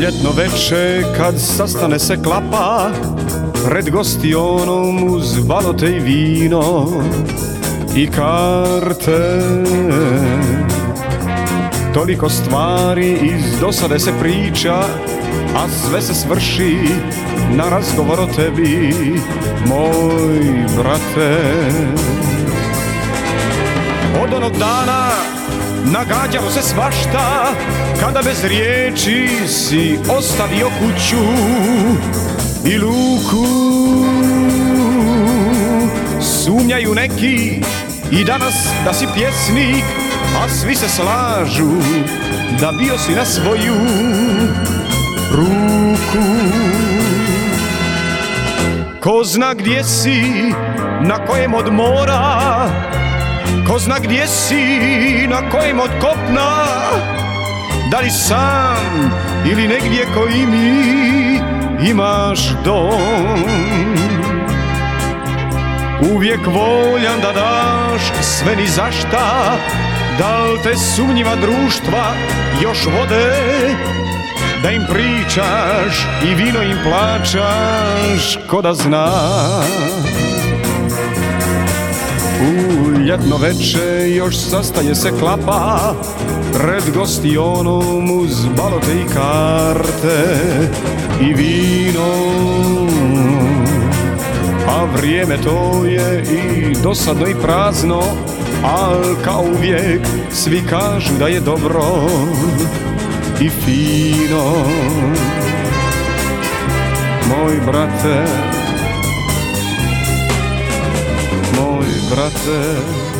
ljetno veče kad sastane se klapa Pred gostionom uz balote i vino i karte. Toliko stvari iz dosade se priča A sve se svrši na razgovor o tebi Moj brate Od onog dana Nagađalo se svašta Kada bez riječi si ostavio kuću I luku. Sumnjaju neki i danas da si pjesnik A svi se slažu da bio si na svoju ruku. Ko zna gdje si, na kojem od mora Ko zna gdje si, na kojem od kopna Da li sam ili negdje koji mi imaš dom. Uvijek voljan da daš sve ni zašta Da li te sumnjiva društva još vode Da im pričaš i vino im plaćaš ko da znaš u ljetno veče još sastaje se klapa Pred gostionom uz balote i karte I vino. A vrijeme to je i dosadno i prazno Al kao uvijek svi kažu da je dobro i fino. Moj brate moj brate